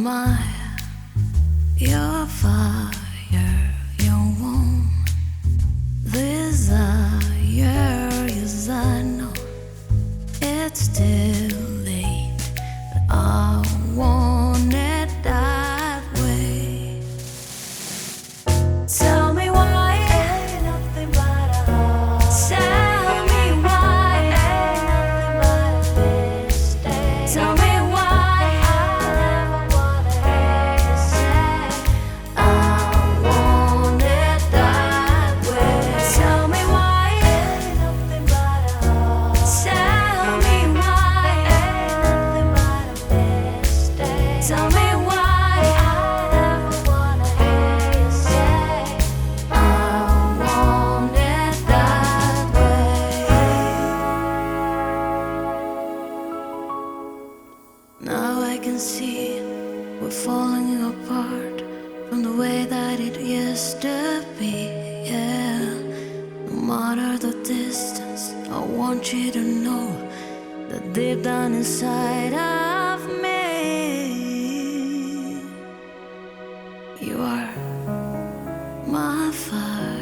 my, your father. can see we're falling apart from the way that it used to be. Yeah, no matter the distance, I want you to know that deep down inside of me, you are my fire.